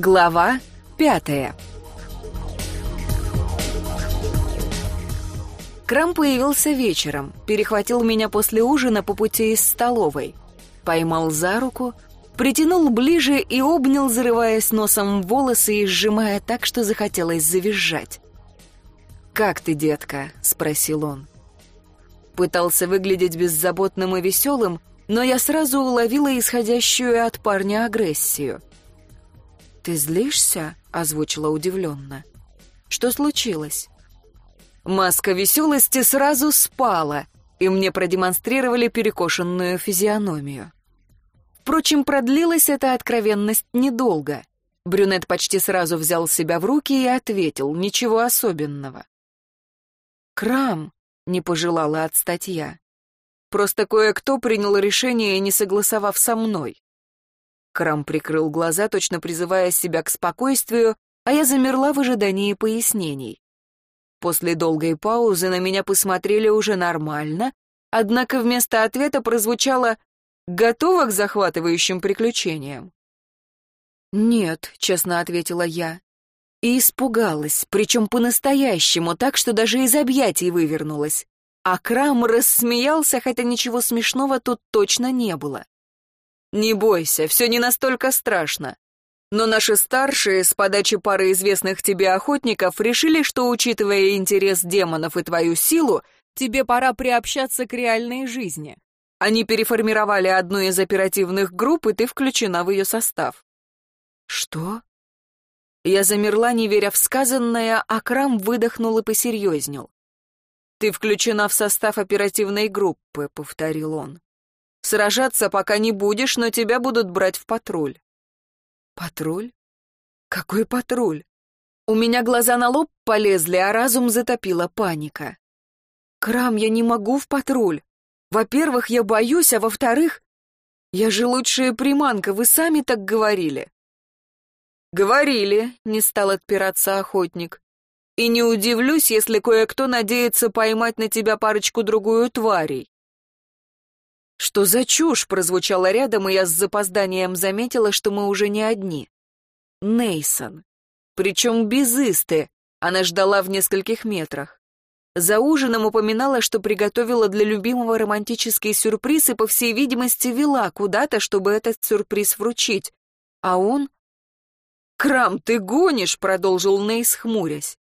Глава пятая Крам появился вечером, перехватил меня после ужина по пути из столовой. Поймал за руку, притянул ближе и обнял, зарываясь носом в волосы и сжимая так, что захотелось завизжать. «Как ты, детка?» — спросил он. Пытался выглядеть беззаботным и веселым, но я сразу уловила исходящую от парня агрессию. «Ты злишься?» — озвучила удивленно. «Что случилось?» Маска веселости сразу спала, и мне продемонстрировали перекошенную физиономию. Впрочем, продлилась эта откровенность недолго. Брюнет почти сразу взял себя в руки и ответил, ничего особенного. «Крам», — не пожелала отстать я. «Просто кое-кто принял решение, не согласовав со мной». Крам прикрыл глаза, точно призывая себя к спокойствию, а я замерла в ожидании пояснений. После долгой паузы на меня посмотрели уже нормально, однако вместо ответа прозвучало «Готова к захватывающим приключениям?» «Нет», — честно ответила я. И испугалась, причем по-настоящему, так что даже из объятий вывернулась. А Крам рассмеялся, хотя ничего смешного тут точно не было. «Не бойся, все не настолько страшно. Но наши старшие, с подачи пары известных тебе охотников, решили, что, учитывая интерес демонов и твою силу, тебе пора приобщаться к реальной жизни. Они переформировали одну из оперативных групп, и ты включена в ее состав». «Что?» Я замерла, не веря в сказанное, а Крам выдохнул и посерьезнел. «Ты включена в состав оперативной группы», — повторил он. Сражаться пока не будешь, но тебя будут брать в патруль». «Патруль? Какой патруль?» У меня глаза на лоб полезли, а разум затопила паника. «Крам, я не могу в патруль. Во-первых, я боюсь, а во-вторых, я же лучшая приманка, вы сами так говорили». «Говорили», — не стал отпираться охотник. «И не удивлюсь, если кое-кто надеется поймать на тебя парочку-другую тварей. «Что за чушь?» — прозвучало рядом, и я с запозданием заметила, что мы уже не одни. Нейсон. Причем без Исты. Она ждала в нескольких метрах. За ужином упоминала, что приготовила для любимого романтический сюрприз и, по всей видимости, вела куда-то, чтобы этот сюрприз вручить. А он... «Крам, ты гонишь!» — продолжил Нейс, хмурясь.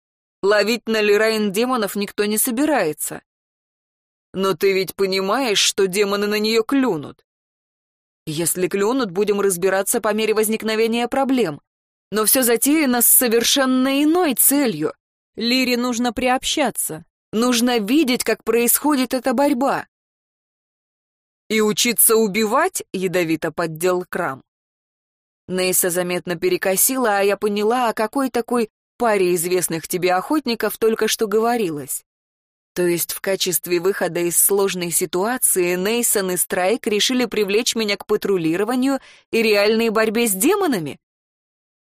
«Ловить на Лирайн демонов никто не собирается. Но ты ведь понимаешь, что демоны на нее клюнут. Если клюнут, будем разбираться по мере возникновения проблем. Но все затеяно с совершенно иной целью. Лире нужно приобщаться. Нужно видеть, как происходит эта борьба. И учиться убивать, ядовито поддел Крам. Нейса заметно перекосила, а я поняла, о какой такой паре известных тебе охотников только что говорилось. То есть в качестве выхода из сложной ситуации Нейсон и Страйк решили привлечь меня к патрулированию и реальной борьбе с демонами?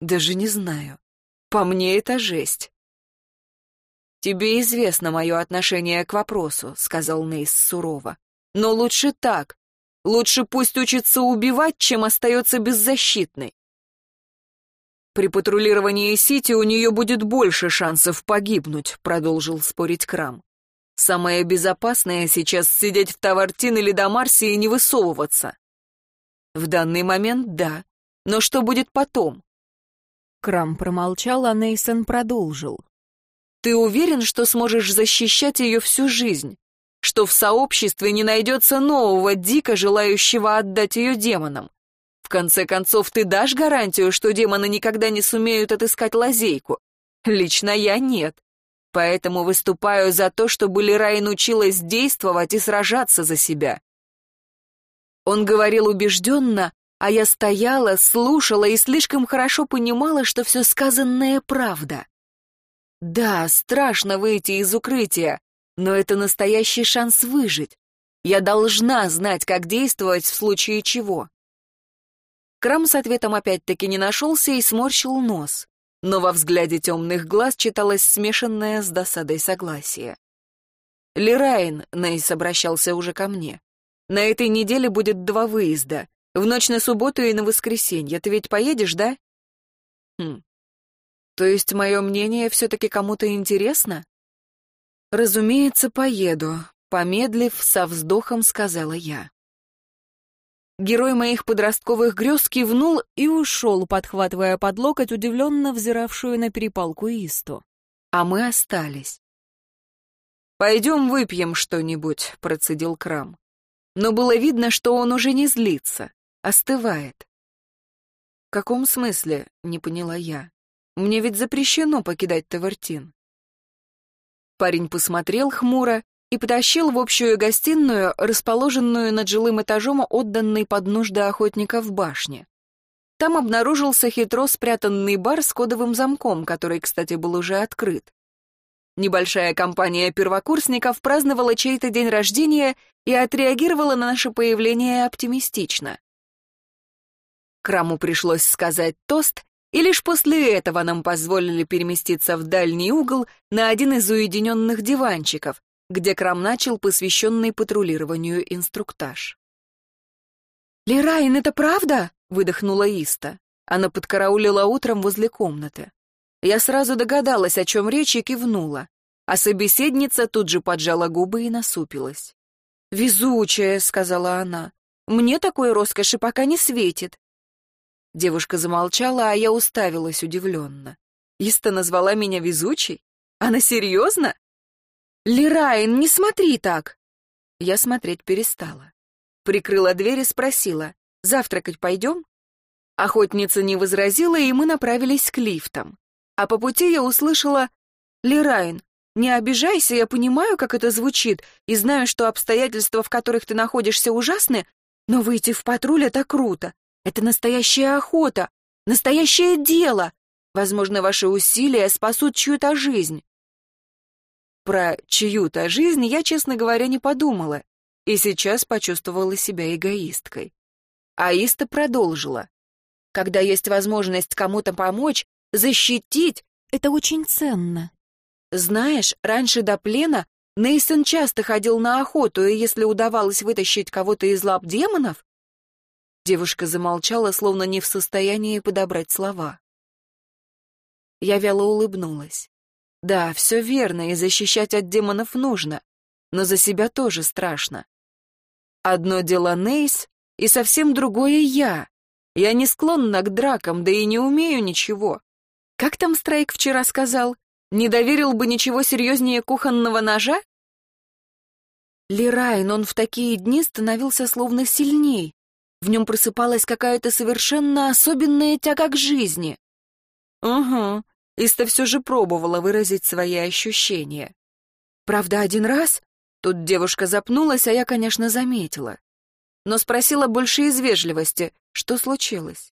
Даже не знаю. По мне это жесть. «Тебе известно мое отношение к вопросу», — сказал Нейс сурово. «Но лучше так. Лучше пусть учится убивать, чем остается беззащитной. При патрулировании Сити у нее будет больше шансов погибнуть», — продолжил спорить Крам. Самое безопасное сейчас сидеть в Тавартин или Дамарсе и не высовываться. В данный момент да, но что будет потом? Крам промолчал, а Нейсон продолжил. Ты уверен, что сможешь защищать ее всю жизнь? Что в сообществе не найдется нового дика, желающего отдать ее демонам? В конце концов, ты дашь гарантию, что демоны никогда не сумеют отыскать лазейку? Лично я нет. Поэтому выступаю за то, чтобы Лерайн училась действовать и сражаться за себя. Он говорил убежденно, а я стояла, слушала и слишком хорошо понимала, что все сказанное правда. Да, страшно выйти из укрытия, но это настоящий шанс выжить. Я должна знать, как действовать в случае чего. Крам с ответом опять-таки не нашелся и сморщил нос но во взгляде темных глаз читалось смешанное с досадой согласие. «Лирайн», — Нейс обращался уже ко мне, — «на этой неделе будет два выезда, в ночь на субботу и на воскресенье. Ты ведь поедешь, да?» Хм. То есть мое мнение все-таки кому-то интересно? Разумеется, поеду, помедлив, со вздохом сказала я. Герой моих подростковых грез кивнул и ушел, подхватывая под локоть удивленно взиравшую на перепалку Исту. А мы остались. «Пойдем выпьем что-нибудь», — процедил Крам. Но было видно, что он уже не злится, остывает. «В каком смысле?» — не поняла я. «Мне ведь запрещено покидать Тавертин». Парень посмотрел хмуро и потащил в общую гостиную, расположенную над жилым этажом, отданной под нужды охотника в башне. Там обнаружился хитро спрятанный бар с кодовым замком, который, кстати, был уже открыт. Небольшая компания первокурсников праздновала чей-то день рождения и отреагировала на наше появление оптимистично. Краму пришлось сказать тост, и лишь после этого нам позволили переместиться в дальний угол на один из уединенных диванчиков, где Крам начал посвященный патрулированию инструктаж. «Лерайн, это правда?» — выдохнула Иста. Она подкараулила утром возле комнаты. Я сразу догадалась, о чем речь, и кивнула. А собеседница тут же поджала губы и насупилась. «Везучая», — сказала она. «Мне такой роскоши пока не светит». Девушка замолчала, а я уставилась удивленно. Иста назвала меня везучей? Она серьезно? «Лерайн, не смотри так!» Я смотреть перестала. Прикрыла дверь и спросила, «Завтракать пойдем?» Охотница не возразила, и мы направились к лифтам. А по пути я услышала, «Лерайн, не обижайся, я понимаю, как это звучит, и знаю, что обстоятельства, в которых ты находишься, ужасны, но выйти в патруль — это круто. Это настоящая охота, настоящее дело. Возможно, ваши усилия спасут чью-то жизнь. Про чью-то жизнь я, честно говоря, не подумала, и сейчас почувствовала себя эгоисткой. Аиста продолжила. Когда есть возможность кому-то помочь, защитить, это очень ценно. Знаешь, раньше до плена Нейсон часто ходил на охоту, и если удавалось вытащить кого-то из лап демонов... Девушка замолчала, словно не в состоянии подобрать слова. Я вяло улыбнулась. Да, все верно, и защищать от демонов нужно, но за себя тоже страшно. Одно дело Нейс, и совсем другое я. Я не склонна к дракам, да и не умею ничего. Как там Страйк вчера сказал? Не доверил бы ничего серьезнее кухонного ножа? Лерайн, он в такие дни становился словно сильней. В нем просыпалась какая-то совершенно особенная тяга к жизни. Угу, Иста все же пробовала выразить свои ощущения. Правда, один раз? Тут девушка запнулась, а я, конечно, заметила. Но спросила больше из вежливости, что случилось.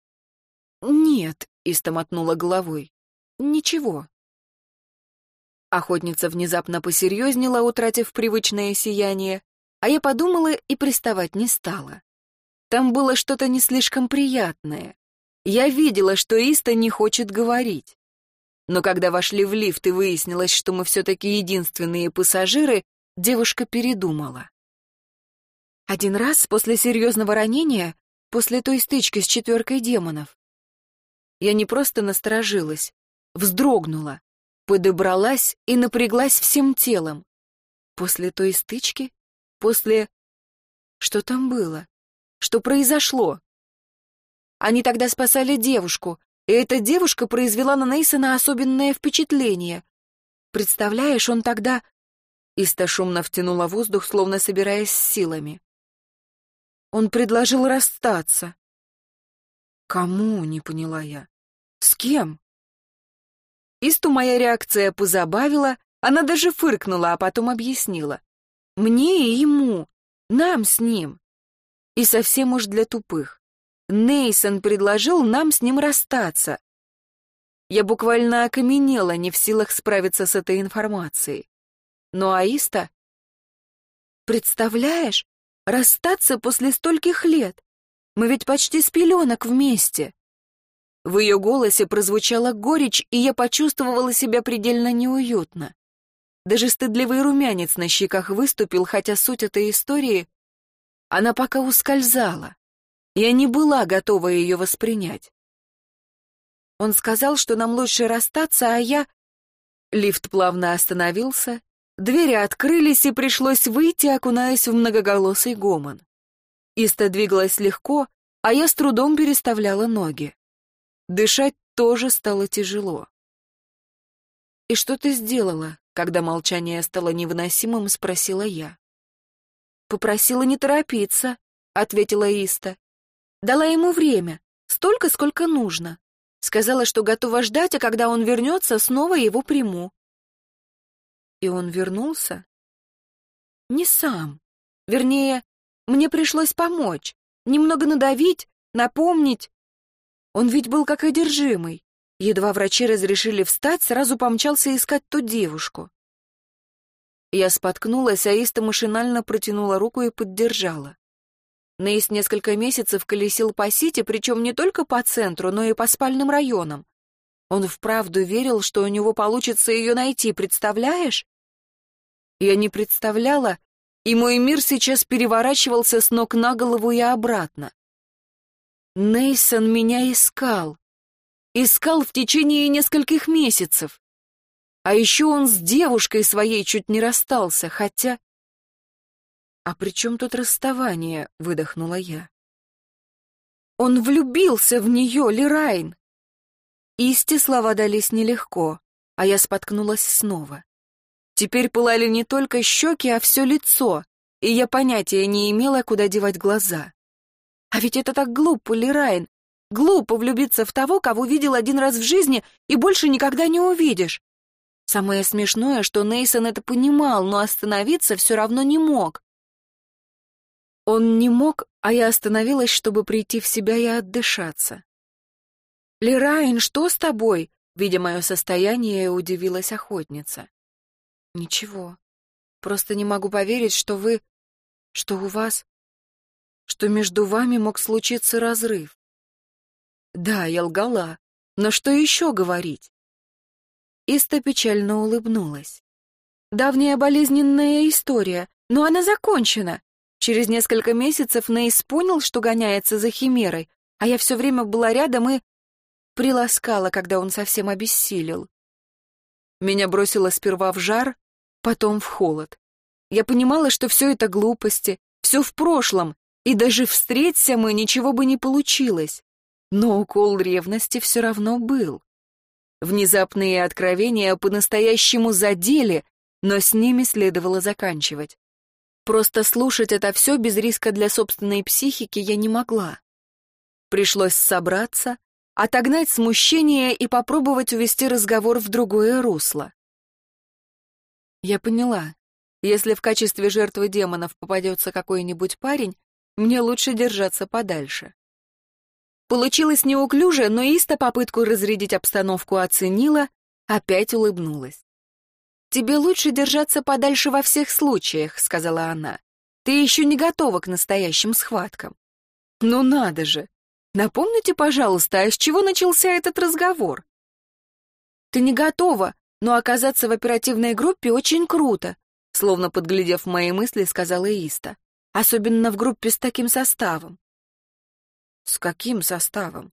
«Нет», — Иста мотнула головой, — «ничего». Охотница внезапно посерьезнела, утратив привычное сияние, а я подумала и приставать не стала. Там было что-то не слишком приятное. Я видела, что Иста не хочет говорить. Но когда вошли в лифт и выяснилось, что мы все-таки единственные пассажиры, девушка передумала. Один раз после серьезного ранения, после той стычки с четверкой демонов, я не просто насторожилась, вздрогнула, подобралась и напряглась всем телом. После той стычки? После... Что там было? Что произошло? Они тогда спасали девушку, и эта девушка произвела на Нейсона особенное впечатление. Представляешь, он тогда... Иста шумно втянула воздух, словно собираясь с силами. Он предложил расстаться. Кому, не поняла я. С кем? Исту моя реакция позабавила, она даже фыркнула, а потом объяснила. Мне и ему, нам с ним. И совсем уж для тупых. Нейсон предложил нам с ним расстаться. Я буквально окаменела, не в силах справиться с этой информацией. Но Аиста... Представляешь, расстаться после стольких лет? Мы ведь почти с пеленок вместе. В ее голосе прозвучала горечь, и я почувствовала себя предельно неуютно. Даже стыдливый румянец на щеках выступил, хотя суть этой истории... Она пока ускользала. Я не была готова ее воспринять. Он сказал, что нам лучше расстаться, а я... Лифт плавно остановился, двери открылись, и пришлось выйти, окунаясь в многоголосый гомон. Иста двигалась легко, а я с трудом переставляла ноги. Дышать тоже стало тяжело. «И что ты сделала?» Когда молчание стало невыносимым, спросила я. «Попросила не торопиться», — ответила Иста. «Дала ему время, столько, сколько нужно. Сказала, что готова ждать, а когда он вернется, снова его приму». И он вернулся? Не сам. Вернее, мне пришлось помочь, немного надавить, напомнить. Он ведь был как одержимый. Едва врачи разрешили встать, сразу помчался искать ту девушку. Я споткнулась, а Иста машинально протянула руку и поддержала. Нейс несколько месяцев колесил по Сити, причем не только по центру, но и по спальным районам. Он вправду верил, что у него получится ее найти, представляешь? Я не представляла, и мой мир сейчас переворачивался с ног на голову и обратно. Нейсон меня искал. Искал в течение нескольких месяцев. А еще он с девушкой своей чуть не расстался, хотя... «А при чем тут расставание?» — выдохнула я. «Он влюбился в нее, Лирайн!» Исти слова дались нелегко, а я споткнулась снова. Теперь пылали не только щеки, а все лицо, и я понятия не имела, куда девать глаза. А ведь это так глупо, Лирайн, Глупо влюбиться в того, кого видел один раз в жизни и больше никогда не увидишь. Самое смешное, что Нейсон это понимал, но остановиться все равно не мог. Он не мог, а я остановилась, чтобы прийти в себя и отдышаться. «Лерайн, что с тобой?» Видя мое состояние, удивилась охотница. «Ничего. Просто не могу поверить, что вы... что у вас... что между вами мог случиться разрыв. Да, я лгала. Но что еще говорить? Иста печально улыбнулась. Давняя болезненная история, но она закончена. Через несколько месяцев Нейс понял, что гоняется за химерой, а я все время была рядом и приласкала, когда он совсем обессилел. Меня бросило сперва в жар, потом в холод. Я понимала, что все это глупости, все в прошлом, и даже встреться мы, ничего бы не получилось. Но укол ревности все равно был. Внезапные откровения по-настоящему задели, но с ними следовало заканчивать. Просто слушать это все без риска для собственной психики я не могла. Пришлось собраться, отогнать смущение и попробовать увести разговор в другое русло. Я поняла, если в качестве жертвы демонов попадется какой-нибудь парень, мне лучше держаться подальше. Получилось неуклюже, но Иста попытку разрядить обстановку оценила, опять улыбнулась. «Тебе лучше держаться подальше во всех случаях», — сказала она. «Ты еще не готова к настоящим схваткам». «Ну надо же! Напомните, пожалуйста, а с чего начался этот разговор?» «Ты не готова, но оказаться в оперативной группе очень круто», словно подглядев мои мысли, сказала Иста. «Особенно в группе с таким составом. С каким составом?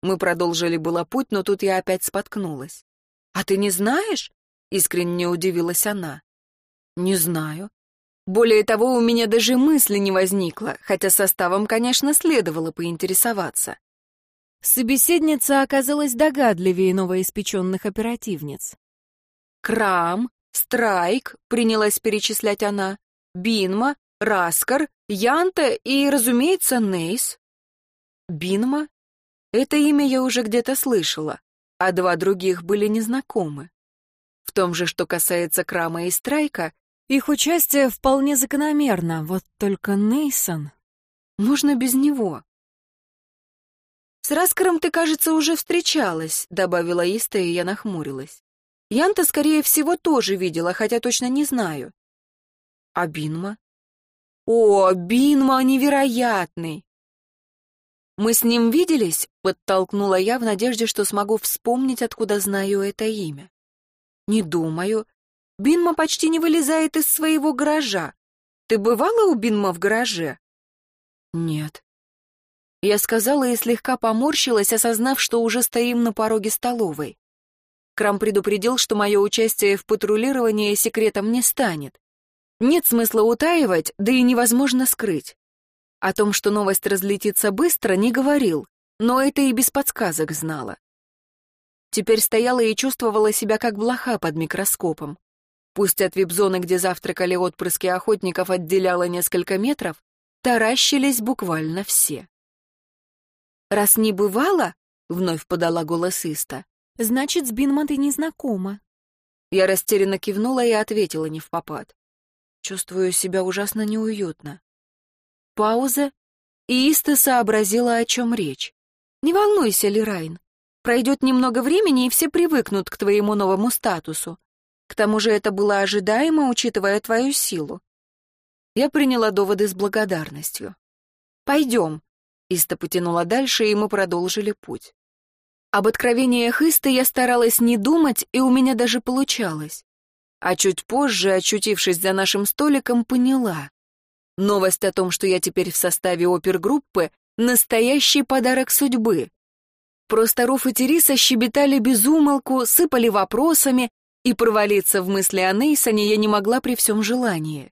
Мы продолжили было путь, но тут я опять споткнулась. А ты не знаешь? Искренне удивилась она. Не знаю. Более того, у меня даже мысли не возникло, хотя составом, конечно, следовало поинтересоваться. Собеседница оказалась догадливее новоиспеченных оперативниц. «Крам, Страйк», — принялась перечислять она, «Бинма, Раскар, Янта и, разумеется, Нейс». Бинма? Это имя я уже где-то слышала, а два других были незнакомы. В том же, что касается Крама и Страйка, их участие вполне закономерно, вот только Нейсон... Можно без него. «С Раскаром ты, кажется, уже встречалась», — добавила Иста, и я нахмурилась. Янта, скорее всего, тоже видела, хотя точно не знаю. А Бинма? О, Бинма невероятный! «Мы с ним виделись?» — подтолкнула я в надежде, что смогу вспомнить, откуда знаю это имя. «Не думаю. Бинма почти не вылезает из своего гаража. Ты бывала у Бинма в гараже?» «Нет». Я сказала и слегка поморщилась, осознав, что уже стоим на пороге столовой. Крам предупредил, что мое участие в патрулировании секретом не станет. Нет смысла утаивать, да и невозможно скрыть. О том, что новость разлетится быстро, не говорил, но это и без подсказок знала. Теперь стояла и чувствовала себя как блоха под микроскопом. Пусть от вип-зоны, где завтракали отпрыски охотников, отделяло несколько метров, таращились буквально все. «Раз не бывало», — вновь подала голос Иста, — «значит, с Бинман ты не знакома». Я растерянно кивнула и ответила не в попад. Чувствую себя ужасно неуютно. Пауза, и Иста сообразила, о чем речь. «Не волнуйся, Лирайн. Пройдет немного времени, и все привыкнут к твоему новому статусу. К тому же это было ожидаемо, учитывая твою силу. Я приняла доводы с благодарностью. «Пойдем», — Иста потянула дальше, и мы продолжили путь. Об откровениях Исты я старалась не думать, и у меня даже получалось. А чуть позже, очутившись за нашим столиком, поняла. Новость о том, что я теперь в составе опергруппы, настоящий подарок судьбы. Просто Руф и Териса щебетали без умолку, сыпали вопросами, и провалиться в мысли о Нейсоне я не могла при всем желании.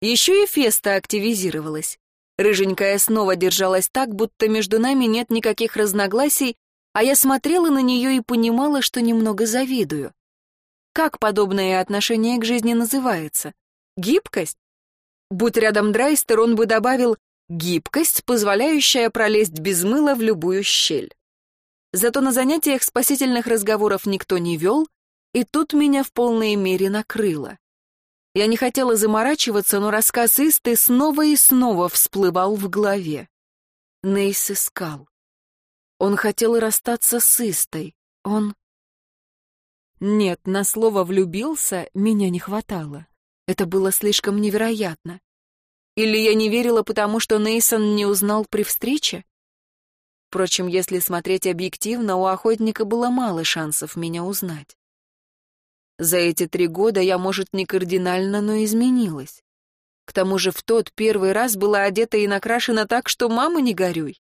Еще и Феста активизировалась. Рыженькая снова держалась так, будто между нами нет никаких разногласий, а я смотрела на нее и понимала, что немного завидую. Как подобное отношение к жизни называется? Гибкость? Будь рядом Драйстер, он бы добавил «гибкость, позволяющая пролезть без мыла в любую щель». Зато на занятиях спасительных разговоров никто не вел, и тут меня в полной мере накрыло. Я не хотела заморачиваться, но рассказ Исты снова и снова всплывал в голове. Нейс искал. Он хотел расстаться с Истой. Он... Нет, на слово «влюбился» меня не хватало. Это было слишком невероятно. Или я не верила, потому что Нейсон не узнал при встрече? Впрочем, если смотреть объективно, у охотника было мало шансов меня узнать. За эти три года я, может, не кардинально, но изменилась. К тому же в тот первый раз была одета и накрашена так, что мама не горюй.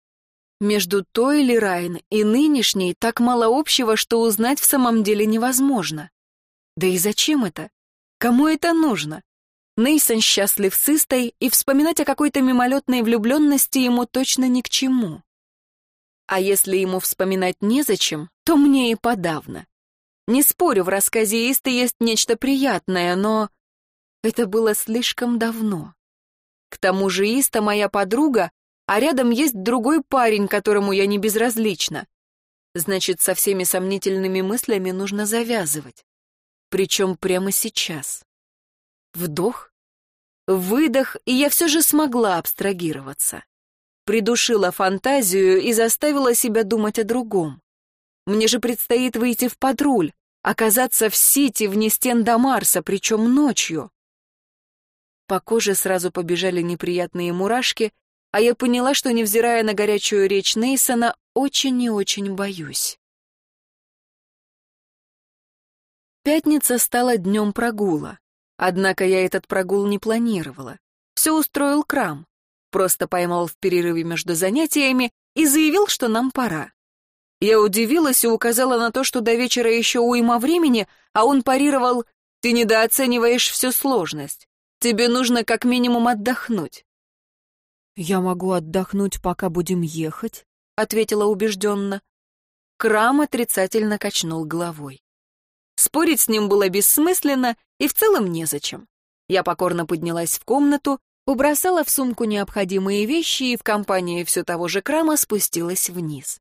Между той Лирайн и нынешней так мало общего, что узнать в самом деле невозможно. Да и зачем это? Кому это нужно? Нейсон счастлив с Истой, и вспоминать о какой-то мимолетной влюбленности ему точно ни к чему. А если ему вспоминать незачем, то мне и подавно. Не спорю, в рассказе Исты есть нечто приятное, но это было слишком давно. К тому же Иста моя подруга, а рядом есть другой парень, которому я не безразлична. Значит, со всеми сомнительными мыслями нужно завязывать. Причем прямо сейчас. Вдох, выдох, и я все же смогла абстрагироваться. Придушила фантазию и заставила себя думать о другом. Мне же предстоит выйти в патруль, оказаться в Сити вне стен до Марса, причем ночью. По коже сразу побежали неприятные мурашки, а я поняла, что, невзирая на горячую речь Нейсона, очень и очень боюсь. Пятница стала днем прогула. Однако я этот прогул не планировала. Все устроил Крам. Просто поймал в перерыве между занятиями и заявил, что нам пора. Я удивилась и указала на то, что до вечера еще уйма времени, а он парировал «Ты недооцениваешь всю сложность. Тебе нужно как минимум отдохнуть». «Я могу отдохнуть, пока будем ехать», — ответила убежденно. Крам отрицательно качнул головой. Спорить с ним было бессмысленно и в целом незачем. Я покорно поднялась в комнату, убросала в сумку необходимые вещи и в компании все того же Крама спустилась вниз.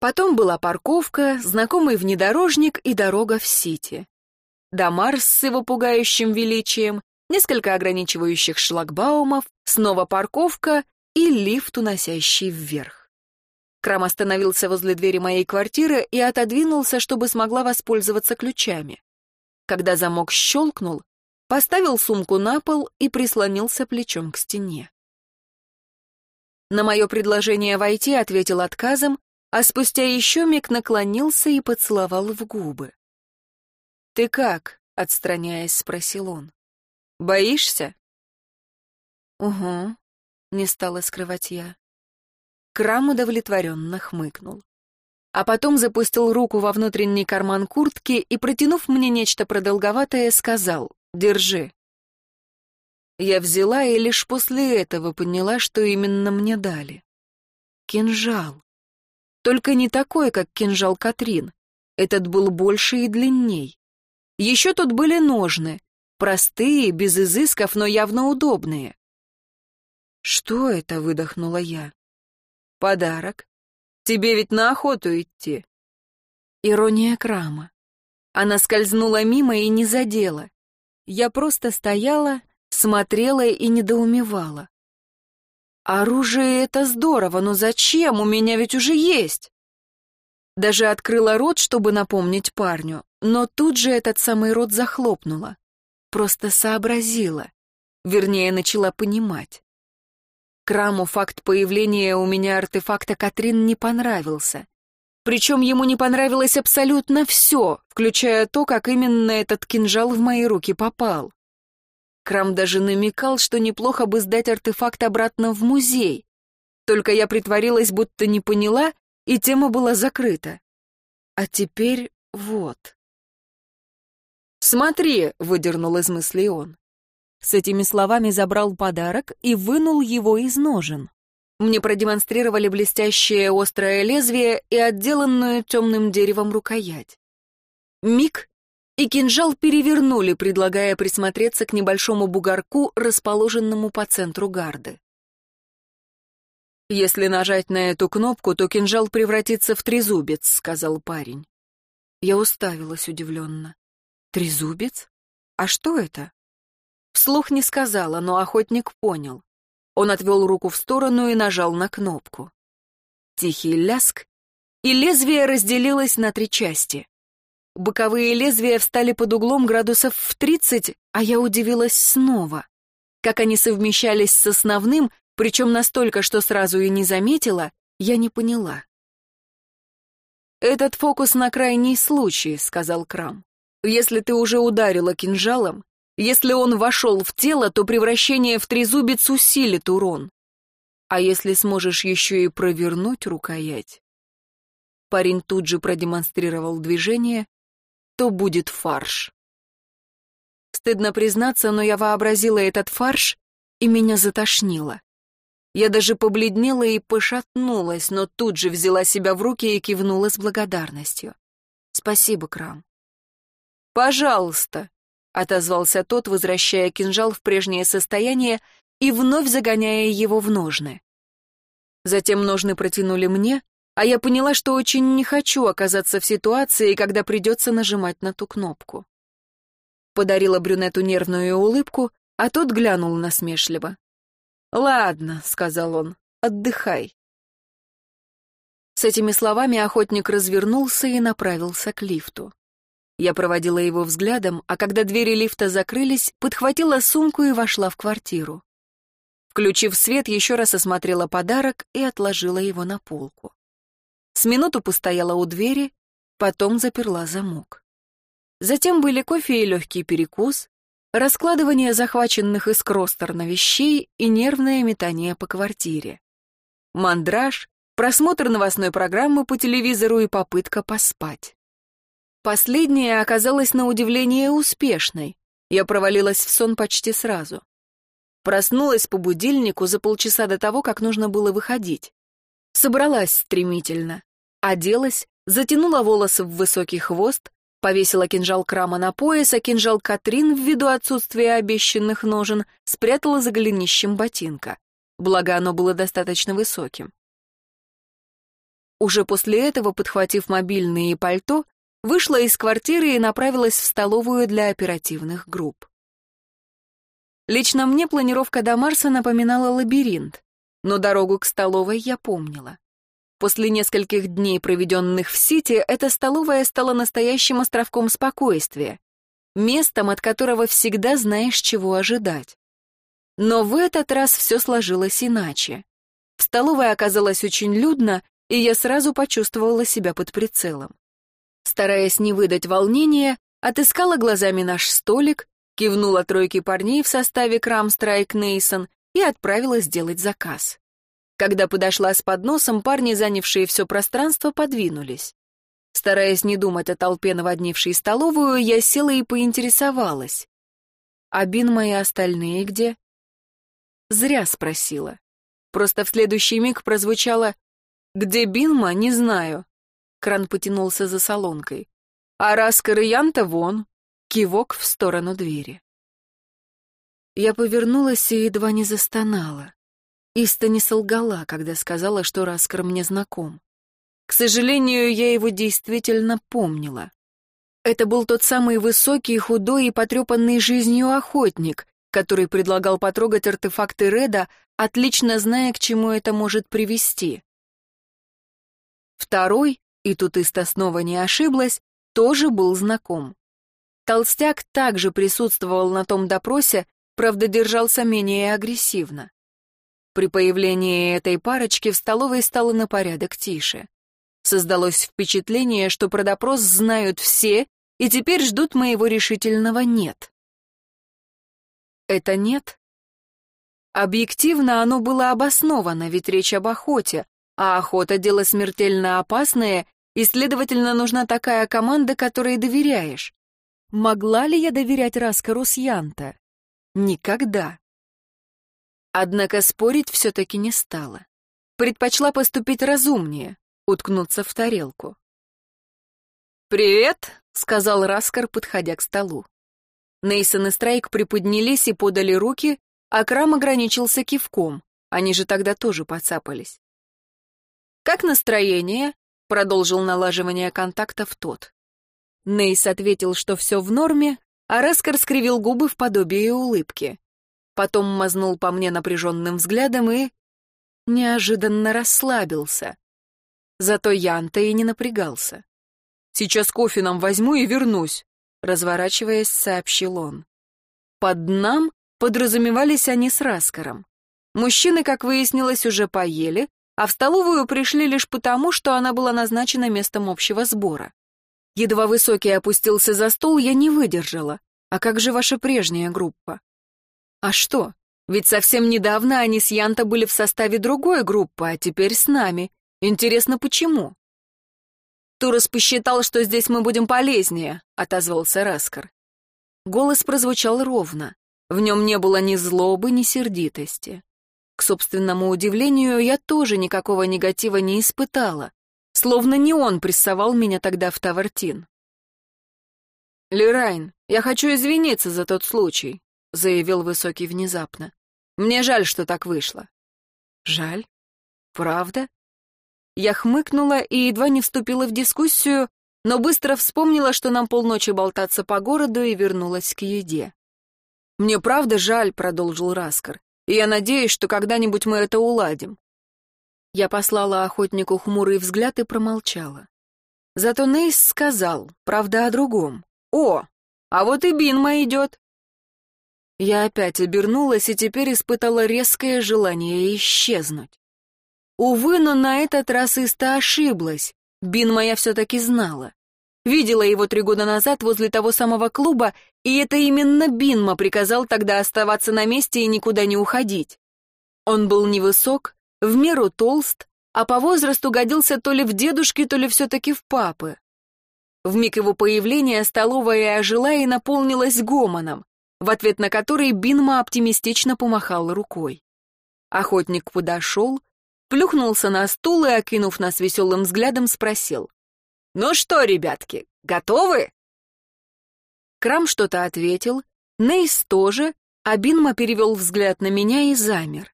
Потом была парковка, знакомый внедорожник и дорога в Сити. Дамарс с его пугающим величием, несколько ограничивающих шлагбаумов, снова парковка и лифт, уносящий вверх. Крам остановился возле двери моей квартиры и отодвинулся, чтобы смогла воспользоваться ключами. Когда замок щелкнул, поставил сумку на пол и прислонился плечом к стене. На мое предложение войти ответил отказом, а спустя еще миг наклонился и поцеловал в губы. «Ты как?» — отстраняясь, спросил он. «Боишься?» «Угу», — не стала скрывать я. Крам удовлетворенно хмыкнул. А потом запустил руку во внутренний карман куртки и, протянув мне нечто продолговатое, сказал «Держи». Я взяла и лишь после этого поняла, что именно мне дали. Кинжал. Только не такой, как кинжал Катрин. Этот был больше и длинней. Еще тут были ножны, простые, без изысков, но явно удобные. «Что это?» — выдохнула я. «Подарок. Тебе ведь на охоту идти». Ирония Крама. Она скользнула мимо и не задела. Я просто стояла, смотрела и недоумевала. «Оружие — это здорово, но зачем? У меня ведь уже есть!» Даже открыла рот, чтобы напомнить парню, но тут же этот самый рот захлопнула. Просто сообразила. Вернее, начала понимать. Краму факт появления у меня артефакта Катрин не понравился. Причем ему не понравилось абсолютно все, включая то, как именно этот кинжал в мои руки попал. Крам даже намекал, что неплохо бы сдать артефакт обратно в музей. Только я притворилась, будто не поняла, и тема была закрыта. А теперь вот. «Смотри!» — выдернул из мысли он. С этими словами забрал подарок и вынул его из ножен. Мне продемонстрировали блестящее острое лезвие и отделанную темным деревом рукоять. Миг, и кинжал перевернули, предлагая присмотреться к небольшому бугорку, расположенному по центру гарды. «Если нажать на эту кнопку, то кинжал превратится в трезубец», — сказал парень. Я уставилась удивленно. «Трезубец? А что это?» Вслух не сказала, но охотник понял. Он отвел руку в сторону и нажал на кнопку. Тихий ляск, и лезвие разделилось на три части. Боковые лезвия встали под углом градусов в тридцать, а я удивилась снова. Как они совмещались с основным, причем настолько, что сразу и не заметила, я не поняла. «Этот фокус на крайний случай», — сказал Крам. «Если ты уже ударила кинжалом, если он вошел в тело, то превращение в трезубец усилит урон. А если сможешь еще и провернуть рукоять...» Парень тут же продемонстрировал движение, то будет фарш. Стыдно признаться, но я вообразила этот фарш, и меня затошнило. Я даже побледнела и пошатнулась, но тут же взяла себя в руки и кивнула с благодарностью. «Спасибо, Крам». «Пожалуйста», — отозвался тот, возвращая кинжал в прежнее состояние и вновь загоняя его в ножны. Затем ножны протянули мне, а я поняла, что очень не хочу оказаться в ситуации, когда придется нажимать на ту кнопку. Подарила брюнету нервную улыбку, а тот глянул насмешливо. «Ладно», — сказал он, — «отдыхай». С этими словами охотник развернулся и направился к лифту. Я проводила его взглядом, а когда двери лифта закрылись, подхватила сумку и вошла в квартиру. Включив свет, еще раз осмотрела подарок и отложила его на полку. С минуту постояла у двери, потом заперла замок. Затем были кофе и легкий перекус, раскладывание захваченных из Кростерна вещей и нервное метание по квартире. Мандраж, просмотр новостной программы по телевизору и попытка поспать. Последняя оказалась на удивление успешной. Я провалилась в сон почти сразу. Проснулась по будильнику за полчаса до того, как нужно было выходить. Собралась стремительно, оделась, затянула волосы в высокий хвост, повесила кинжал Крама на пояс, а кинжал Катрин, ввиду отсутствия обещанных ножен, спрятала за голенищем ботинка. Благо, оно было достаточно высоким. Уже после этого, подхватив мобильные пальто, вышла из квартиры и направилась в столовую для оперативных групп. Лично мне планировка до Марса напоминала лабиринт но дорогу к столовой я помнила. После нескольких дней, проведенных в Сити, эта столовая стала настоящим островком спокойствия, местом, от которого всегда знаешь, чего ожидать. Но в этот раз все сложилось иначе. В столовой оказалось очень людно, и я сразу почувствовала себя под прицелом. Стараясь не выдать волнения, отыскала глазами наш столик, кивнула тройке парней в составе Крамстрайк Нейсон и отправилась делать заказ. Когда подошла с подносом, парни, занявшие все пространство, подвинулись. Стараясь не думать о толпе, наводнившей столовую, я села и поинтересовалась. «А Бин мои остальные где?» Зря спросила. Просто в следующий миг прозвучало «Где Бинма, не знаю». Кран потянулся за солонкой. «А Раскар и Янта вон». Кивок в сторону двери. Я повернулась и едва не застонала. Иста не солгала, когда сказала, что Раскар мне знаком. К сожалению, я его действительно помнила. Это был тот самый высокий, худой и потрепанный жизнью охотник, который предлагал потрогать артефакты Реда, отлично зная, к чему это может привести. Второй, и тут Иста снова не ошиблась, тоже был знаком. Толстяк также присутствовал на том допросе, правда, держался менее агрессивно. При появлении этой парочки в столовой стало на порядок тише. Создалось впечатление, что про допрос знают все и теперь ждут моего решительного «нет». Это «нет»? Объективно оно было обосновано, ведь речь об охоте, а охота — дело смертельно опасное, и, следовательно, нужна такая команда, которой доверяешь. Могла ли я доверять Раскару Сьянта? Никогда. Однако спорить все-таки не стала. Предпочла поступить разумнее, уткнуться в тарелку. «Привет», — сказал Раскар, подходя к столу. Нейсон и Страйк приподнялись и подали руки, а Крам ограничился кивком. Они же тогда тоже подцапались. «Как настроение?» — продолжил налаживание контактов тот. Нейс ответил, что все в норме, а Раскар скривил губы в подобие улыбки потом мазнул по мне напряженным взглядом и... неожиданно расслабился. Зато Янта и не напрягался. «Сейчас кофе нам возьму и вернусь», — разворачиваясь, сообщил он. Под «нам» подразумевались они с Раскаром. Мужчины, как выяснилось, уже поели, а в столовую пришли лишь потому, что она была назначена местом общего сбора. Едва Высокий опустился за стол, я не выдержала. А как же ваша прежняя группа? А что? Ведь совсем недавно они с Янта были в составе другой группы, а теперь с нами. Интересно, почему? Турос посчитал, что здесь мы будем полезнее, отозвался Раскар. Голос прозвучал ровно. В нем не было ни злобы, ни сердитости. К собственному удивлению, я тоже никакого негатива не испытала. Словно не он прессовал меня тогда в Тавартин. «Лерайн, я хочу извиниться за тот случай. — заявил Высокий внезапно. «Мне жаль, что так вышло». «Жаль? Правда?» Я хмыкнула и едва не вступила в дискуссию, но быстро вспомнила, что нам полночи болтаться по городу и вернулась к еде. «Мне правда жаль», — продолжил Раскар, «и я надеюсь, что когда-нибудь мы это уладим». Я послала охотнику хмурый взгляд и промолчала. Зато Нейс сказал, правда, о другом. «О, а вот и Бинма идет. Я опять обернулась и теперь испытала резкое желание исчезнуть. Увы, но на этот раз Иста ошиблась. Бин моя все-таки знала. Видела его три года назад возле того самого клуба, и это именно Бинма приказал тогда оставаться на месте и никуда не уходить. Он был невысок, в меру толст, а по возрасту годился то ли в дедушке, то ли все-таки в папы. В миг его появления столовая ожила и наполнилась гомоном в ответ на который Бинма оптимистично помахал рукой. Охотник подошел, плюхнулся на стул и, окинув нас веселым взглядом, спросил. «Ну что, ребятки, готовы?» Крам что-то ответил, Нейс тоже, а Бинма перевел взгляд на меня и замер.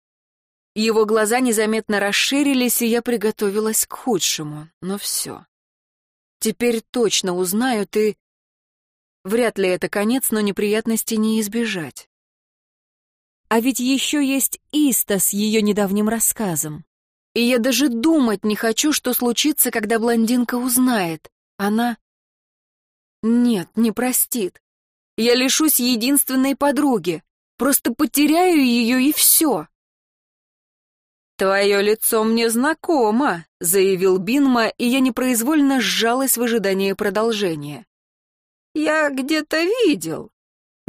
Его глаза незаметно расширились, и я приготовилась к худшему, но все. Теперь точно узнаю, ты Вряд ли это конец, но неприятностей не избежать. А ведь еще есть Иста с ее недавним рассказом. И я даже думать не хочу, что случится, когда блондинка узнает. Она... Нет, не простит. Я лишусь единственной подруги. Просто потеряю ее и все. «Твое лицо мне знакомо», — заявил Бинма, и я непроизвольно сжалась в ожидании продолжения. Я где-то видел.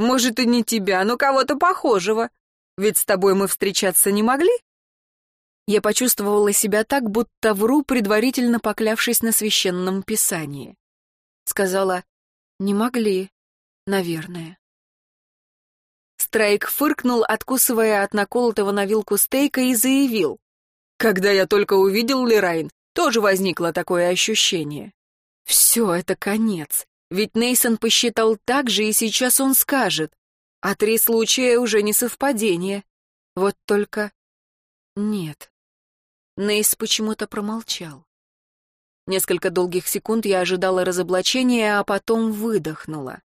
Может, и не тебя, но кого-то похожего. Ведь с тобой мы встречаться не могли?» Я почувствовала себя так, будто вру, предварительно поклявшись на священном писании. Сказала, не могли, наверное. Страйк фыркнул, откусывая от наколотого на вилку стейка, и заявил. «Когда я только увидел Лерайн, тоже возникло такое ощущение. Все, это конец. Ведь Нейсон посчитал так же, и сейчас он скажет. А три случая уже не совпадение. Вот только... Нет. Нейс почему-то промолчал. Несколько долгих секунд я ожидала разоблачения, а потом выдохнула.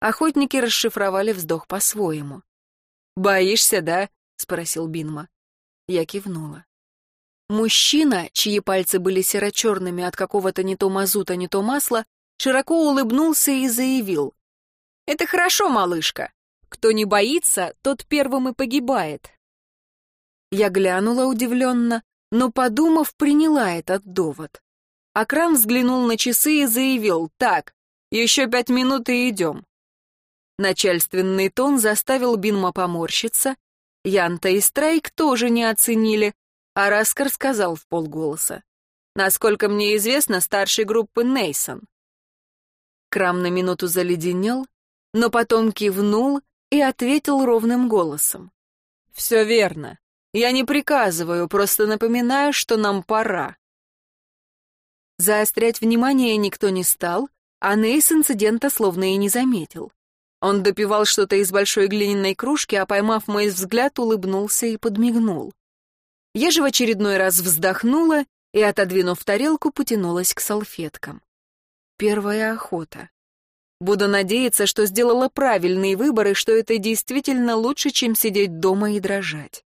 Охотники расшифровали вздох по-своему. «Боишься, да?» — спросил Бинма. Я кивнула. Мужчина, чьи пальцы были серо-черными от какого-то не то мазута, не то масла, широко улыбнулся и заявил. «Это хорошо, малышка. Кто не боится, тот первым и погибает». Я глянула удивленно, но, подумав, приняла этот довод. Акрам взглянул на часы и заявил, «Так, еще пять минут и идем». Начальственный тон заставил Бинма поморщиться. Янта и Страйк тоже не оценили, а Раскар сказал в полголоса. «Насколько мне известно, старшей группы Нейсон». Крам на минуту заледенел, но потом кивнул и ответил ровным голосом. «Все верно. Я не приказываю, просто напоминаю, что нам пора». Заострять внимание никто не стал, а Нейс инцидента словно и не заметил. Он допивал что-то из большой глиняной кружки, а поймав мой взгляд, улыбнулся и подмигнул. Я же в очередной раз вздохнула и, отодвинув тарелку, потянулась к салфеткам. Первая охота. Буду надеяться, что сделала правильный выбор и что это действительно лучше, чем сидеть дома и дрожать.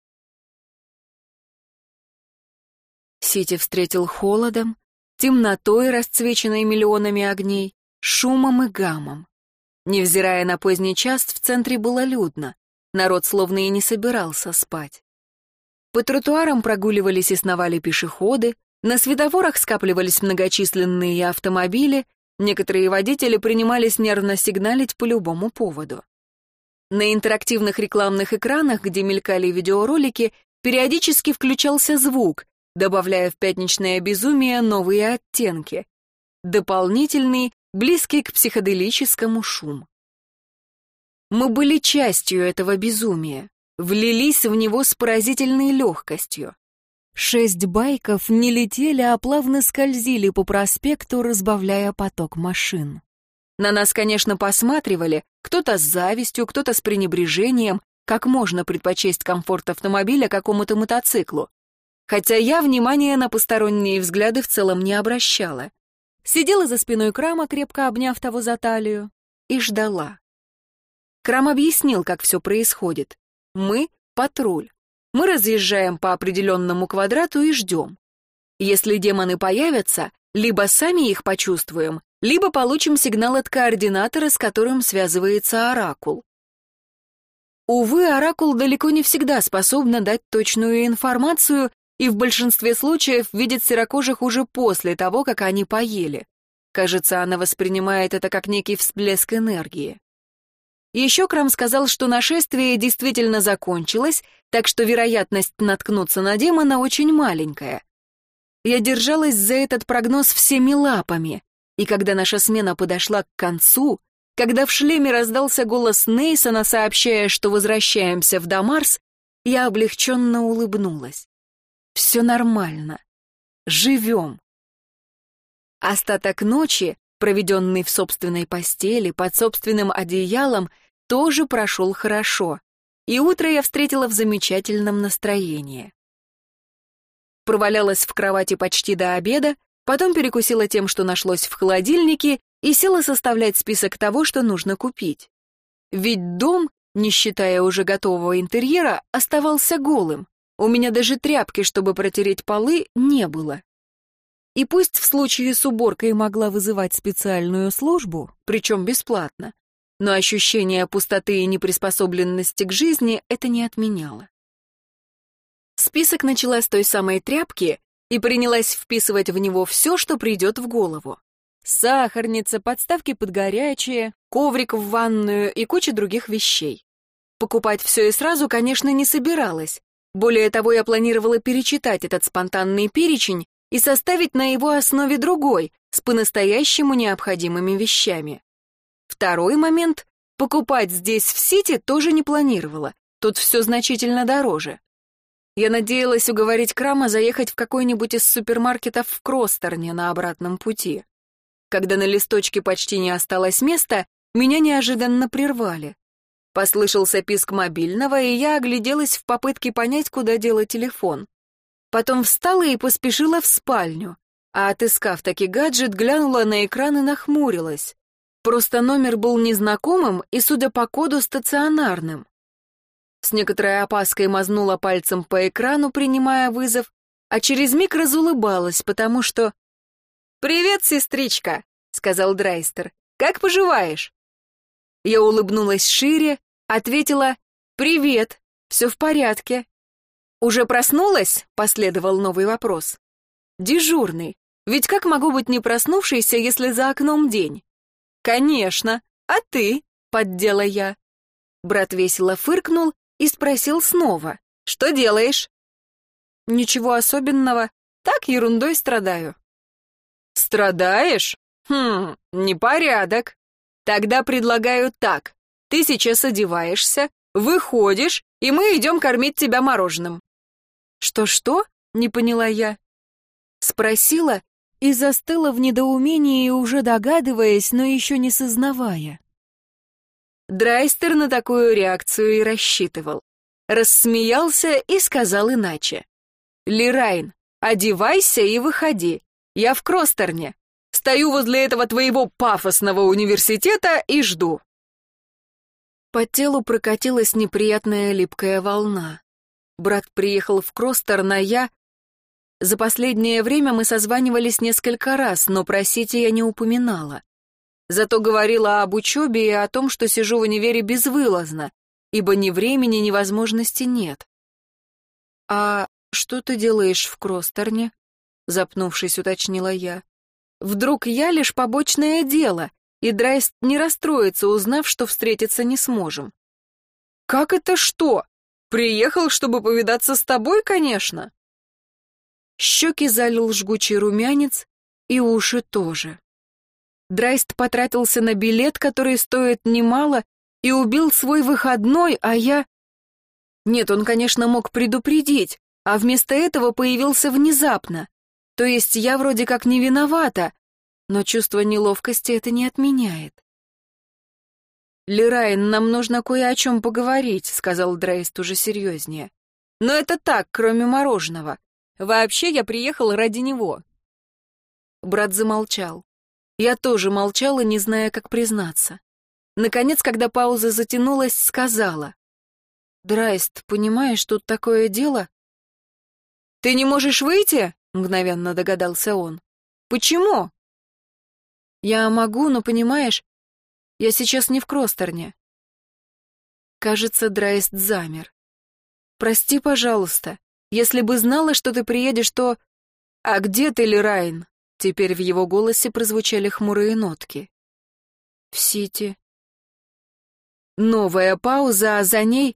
Сити встретил холодом, темнотой, расцвеченной миллионами огней, шумом и гамом. Невзирая на поздний час, в центре было людно. Народ словно и не собирался спать. По тротуарам прогуливались и сновали пешеходы, на светофорах скапливались многочисленные автомобили, некоторые водители принимались нервно сигналить по любому поводу. На интерактивных рекламных экранах, где мелькали видеоролики, периодически включался звук, добавляя в пятничное безумие новые оттенки. Дополнительный, близкий к психоделическому шум. Мы были частью этого безумия, влились в него с поразительной легкостью. Шесть байков не летели, а плавно скользили по проспекту, разбавляя поток машин. На нас, конечно, посматривали, кто-то с завистью, кто-то с пренебрежением, как можно предпочесть комфорт автомобиля какому-то мотоциклу. Хотя я внимания на посторонние взгляды в целом не обращала сидела за спиной Крама, крепко обняв того за талию, и ждала. Крам объяснил, как все происходит. Мы — патруль. Мы разъезжаем по определенному квадрату и ждем. Если демоны появятся, либо сами их почувствуем, либо получим сигнал от координатора, с которым связывается оракул. Увы, оракул далеко не всегда способна дать точную информацию, и в большинстве случаев видит серокожих уже после того, как они поели. Кажется, она воспринимает это как некий всплеск энергии. Еще Крам сказал, что нашествие действительно закончилось, так что вероятность наткнуться на демона очень маленькая. Я держалась за этот прогноз всеми лапами, и когда наша смена подошла к концу, когда в шлеме раздался голос Нейсона, сообщая, что возвращаемся в Дамарс, я облегченно улыбнулась. Все нормально. Живем. Остаток ночи, проведенный в собственной постели, под собственным одеялом, тоже прошел хорошо, и утро я встретила в замечательном настроении. Провалялась в кровати почти до обеда, потом перекусила тем, что нашлось в холодильнике, и села составлять список того, что нужно купить. Ведь дом, не считая уже готового интерьера, оставался голым. У меня даже тряпки, чтобы протереть полы, не было. И пусть в случае с уборкой могла вызывать специальную службу, причем бесплатно, но ощущение пустоты и неприспособленности к жизни это не отменяло. Список начала с той самой тряпки и принялась вписывать в него все, что придет в голову. Сахарница, подставки под горячее, коврик в ванную и куча других вещей. Покупать все и сразу, конечно, не собиралась, Более того, я планировала перечитать этот спонтанный перечень и составить на его основе другой, с по-настоящему необходимыми вещами. Второй момент — покупать здесь в Сити тоже не планировала, тут все значительно дороже. Я надеялась уговорить Крама заехать в какой-нибудь из супермаркетов в Кростерне на обратном пути. Когда на листочке почти не осталось места, меня неожиданно прервали. Послышался писк мобильного, и я огляделась в попытке понять, куда делать телефон. Потом встала и поспешила в спальню, а отыскав таки гаджет, глянула на экран и нахмурилась. Просто номер был незнакомым и, судя по коду, стационарным. С некоторой опаской мазнула пальцем по экрану, принимая вызов, а через миг разулыбалась, потому что... «Привет, сестричка!» — сказал Драйстер. «Как поживаешь?» Я улыбнулась шире, ответила «Привет, все в порядке». «Уже проснулась?» — последовал новый вопрос. «Дежурный. Ведь как могу быть не проснувшейся, если за окном день?» «Конечно. А ты?» — поддела я. Брат весело фыркнул и спросил снова. «Что делаешь?» «Ничего особенного. Так ерундой страдаю». «Страдаешь? Хм, непорядок. Тогда предлагаю так. Ты сейчас одеваешься, выходишь, и мы идем кормить тебя мороженым. «Что-что?» — не поняла я. Спросила и застыла в недоумении, уже догадываясь, но еще не сознавая. Драйстер на такую реакцию и рассчитывал. Рассмеялся и сказал иначе. «Лирайн, одевайся и выходи. Я в Кростерне. Стою возле этого твоего пафосного университета и жду». По телу прокатилась неприятная липкая волна. Брат приехал в Кростер на «я». За последнее время мы созванивались несколько раз, но про Сити я не упоминала. Зато говорила об учебе и о том, что сижу в универе безвылазно, ибо ни времени, ни возможности нет. «А что ты делаешь в Кростерне?» — запнувшись, уточнила я. «Вдруг я лишь побочное дело, и Драйст не расстроится, узнав, что встретиться не сможем». «Как это что?» Приехал, чтобы повидаться с тобой, конечно. Щеки залил жгучий румянец, и уши тоже. Драйст потратился на билет, который стоит немало, и убил свой выходной, а я... Нет, он, конечно, мог предупредить, а вместо этого появился внезапно. То есть я вроде как не виновата, но чувство неловкости это не отменяет. «Лерайн, нам нужно кое о чем поговорить», — сказал Дрейст уже серьезнее. «Но это так, кроме мороженого. Вообще я приехал ради него». Брат замолчал. Я тоже молчала, не зная, как признаться. Наконец, когда пауза затянулась, сказала. «Драйст, понимаешь, тут такое дело?» «Ты не можешь выйти?» — мгновенно догадался он. «Почему?» «Я могу, но, понимаешь, я сейчас не в Кростерне. Кажется, Драйст замер. Прости, пожалуйста. Если бы знала, что ты приедешь, то... А где ты, Лерайн? Теперь в его голосе прозвучали хмурые нотки. В Сити. Новая пауза, а за ней...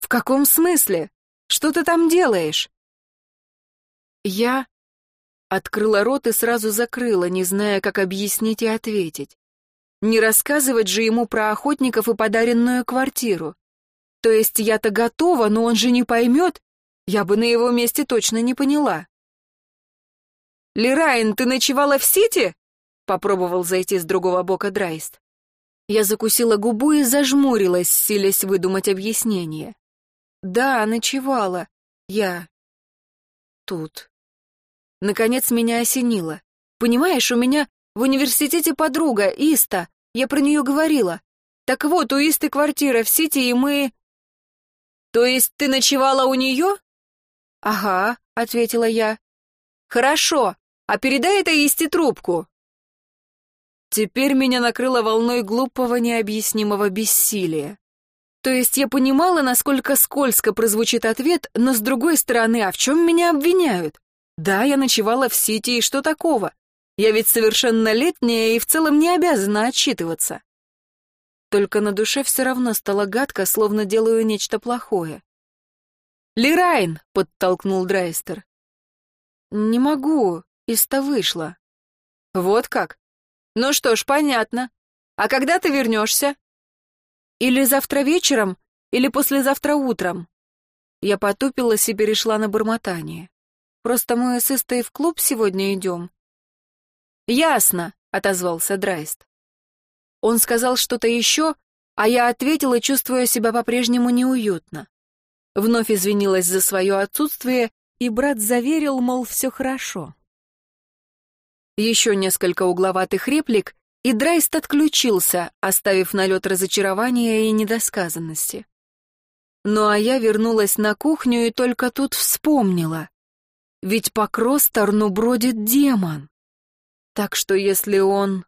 В каком смысле? Что ты там делаешь? Я... Открыла рот и сразу закрыла, не зная, как объяснить и ответить. Не рассказывать же ему про охотников и подаренную квартиру. То есть я-то готова, но он же не поймет. Я бы на его месте точно не поняла. «Лерайн, ты ночевала в Сити?» Попробовал зайти с другого бока Драйст. Я закусила губу и зажмурилась, силясь выдумать объяснение. «Да, ночевала. Я... тут». Наконец меня осенило. «Понимаешь, у меня в университете подруга, Иста. Я про нее говорила. Так вот, у Исты квартира в Сити, и мы... То есть ты ночевала у нее? Ага, ответила я. Хорошо, а передай это Исте трубку. Теперь меня накрыло волной глупого необъяснимого бессилия. То есть я понимала, насколько скользко прозвучит ответ, но с другой стороны, а в чем меня обвиняют? Да, я ночевала в Сити, и что такого? Я ведь совершеннолетняя и в целом не обязана отчитываться. Только на душе все равно стало гадко, словно делаю нечто плохое. «Лирайн!» — подтолкнул Драйстер. «Не могу, из-то вышла». «Вот как? Ну что ж, понятно. А когда ты вернешься?» «Или завтра вечером, или послезавтра утром». Я потупилась и перешла на бормотание. «Просто мы с Истой в клуб сегодня идем». «Ясно», — отозвался Драйст. Он сказал что-то еще, а я ответила, чувствуя себя по-прежнему неуютно. Вновь извинилась за свое отсутствие, и брат заверил, мол, все хорошо. Еще несколько угловатых реплик, и Драйст отключился, оставив налет разочарования и недосказанности. Ну а я вернулась на кухню и только тут вспомнила. Ведь по Кростерну бродит демон. Так что если он